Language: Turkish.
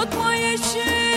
Yatma yeşil.